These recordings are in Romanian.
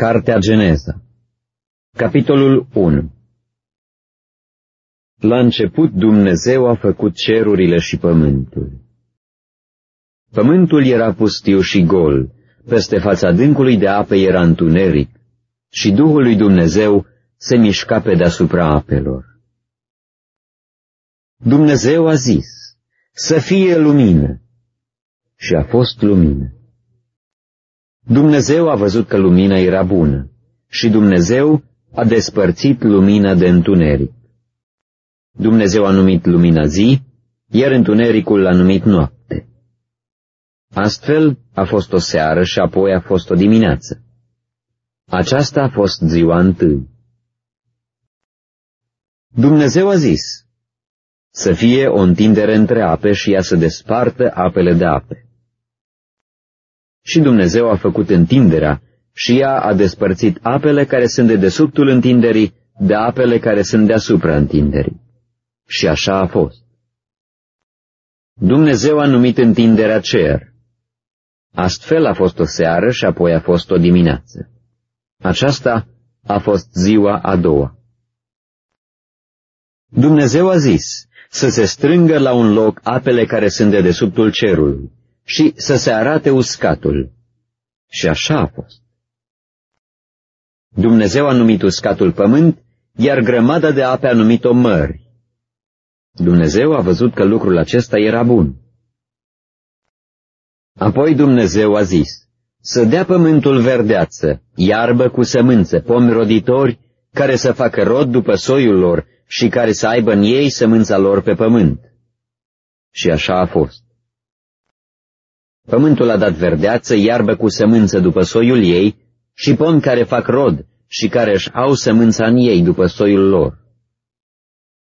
Cartea Geneza Capitolul 1 La început Dumnezeu a făcut cerurile și pământul. Pământul era pustiu și gol, peste fața dâncului de apă era întuneric, și Duhul lui Dumnezeu se mișca pe deasupra apelor. Dumnezeu a zis, să fie lumină, și a fost lumină. Dumnezeu a văzut că lumina era bună și Dumnezeu a despărțit lumina de întuneric. Dumnezeu a numit lumina zi, iar întunericul l-a numit noapte. Astfel a fost o seară și apoi a fost o dimineață. Aceasta a fost ziua întâi. Dumnezeu a zis, să fie o întindere între ape și ea să despartă apele de ape. Și Dumnezeu a făcut întinderea și ea a despărțit apele care sunt de desubtul întinderii de apele care sunt deasupra întinderii. Și așa a fost. Dumnezeu a numit întinderea cer. Astfel a fost o seară și apoi a fost o dimineață. Aceasta a fost ziua a doua. Dumnezeu a zis să se strângă la un loc apele care sunt de desubtul cerului și să se arate uscatul. Și așa a fost. Dumnezeu a numit uscatul pământ, iar grămada de ape a numit-o mări. Dumnezeu a văzut că lucrul acesta era bun. Apoi Dumnezeu a zis, să dea pământul verdeață, iarbă cu sămânță, pomi roditori, care să facă rod după soiul lor și care să aibă în ei sămânța lor pe pământ. Și așa a fost. Pământul a dat verdeață, iarbă cu sămânță după soiul ei și pomi care fac rod și care își au sămânța în ei după soiul lor.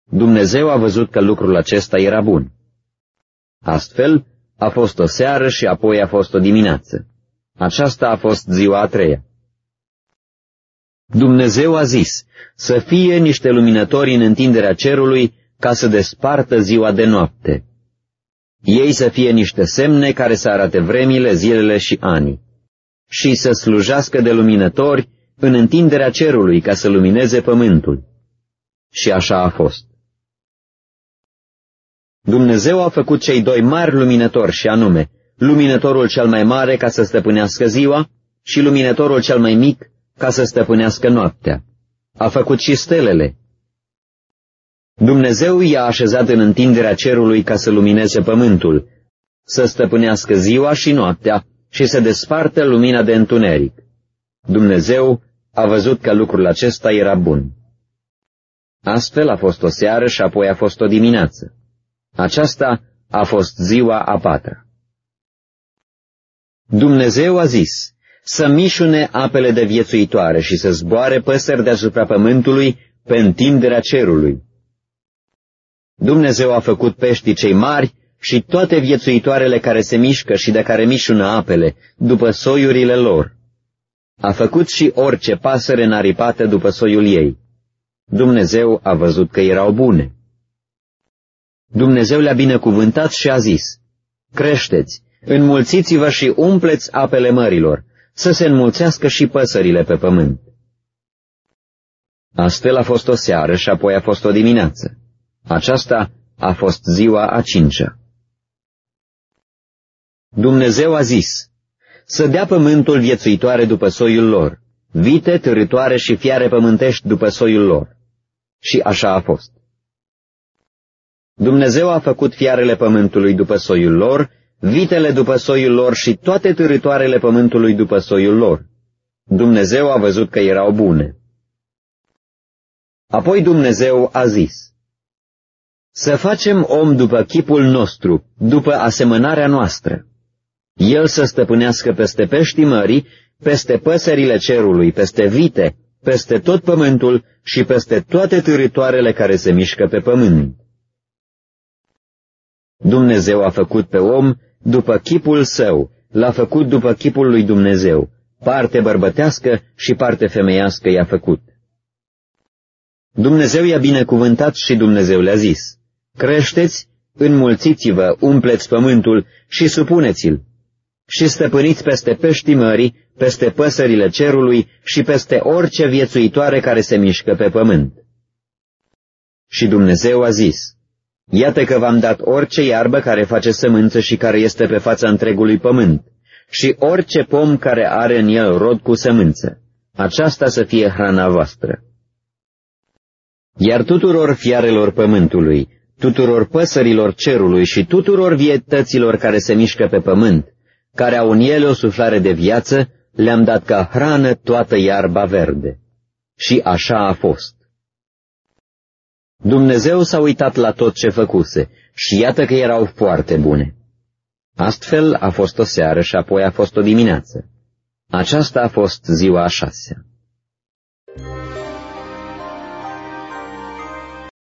Dumnezeu a văzut că lucrul acesta era bun. Astfel, a fost o seară și apoi a fost o dimineață. Aceasta a fost ziua a treia. Dumnezeu a zis să fie niște luminători în întinderea cerului ca să despartă ziua de noapte ei să fie niște semne care să arate vremile, zilele și anii, și să slujească de luminători în întinderea cerului ca să lumineze pământul. Și așa a fost. Dumnezeu a făcut cei doi mari luminători și anume, luminătorul cel mai mare ca să stăpânească ziua și luminătorul cel mai mic ca să stăpânească noaptea. A făcut și stelele, Dumnezeu i-a așezat în întinderea cerului ca să lumineze pământul, să stăpânească ziua și noaptea și să despartă lumina de întuneric. Dumnezeu a văzut că lucrul acesta era bun. Astfel a fost o seară și apoi a fost o dimineață. Aceasta a fost ziua a patra. Dumnezeu a zis să mișune apele de viețuitoare și să zboare păsări deasupra pământului pe întinderea cerului Dumnezeu a făcut peștii cei mari și toate viețuitoarele care se mișcă și de care mișună apele, după soiurile lor. A făcut și orice pasăre naripată după soiul ei. Dumnezeu a văzut că erau bune. Dumnezeu le-a binecuvântat și a zis, Creșteți, înmulțiți-vă și umpleți apele mărilor, să se înmulțească și păsările pe pământ. Astfel a fost o seară și apoi a fost o dimineață. Aceasta a fost ziua a cincea. Dumnezeu a zis, să dea pământul viețuitoare după soiul lor, vite, târătoare și fiare pământești după soiul lor. Și așa a fost. Dumnezeu a făcut fiarele pământului după soiul lor, vitele după soiul lor și toate târătoarele pământului după soiul lor. Dumnezeu a văzut că erau bune. Apoi Dumnezeu a zis, să facem om după chipul nostru, după asemănarea noastră. El să stăpânească peste peștii mării, peste păsările cerului, peste vite, peste tot pământul și peste toate târitoarele care se mișcă pe pământ. Dumnezeu a făcut pe om după chipul său, l-a făcut după chipul lui Dumnezeu, parte bărbătească și parte femeiască i-a făcut. Dumnezeu i-a binecuvântat și Dumnezeu le-a zis, Creșteți, înmulțiți-vă, umpleți pământul și supuneți-l. și stăpâniți peste peștii mării, peste păsările cerului și peste orice viețuitoare care se mișcă pe pământ. Și Dumnezeu a zis, Iată că v-am dat orice iarbă care face sămânță și care este pe fața întregului pământ, și orice pom care are în el rod cu sămânță. Aceasta să fie hrana voastră. Iar tuturor fiarelor pământului, tuturor păsărilor cerului și tuturor vietăților care se mișcă pe pământ, care au în ele o suflare de viață, le-am dat ca hrană toată iarba verde. Și așa a fost. Dumnezeu s-a uitat la tot ce făcuse și iată că erau foarte bune. Astfel a fost o seară și apoi a fost o dimineață. Aceasta a fost ziua a șasea.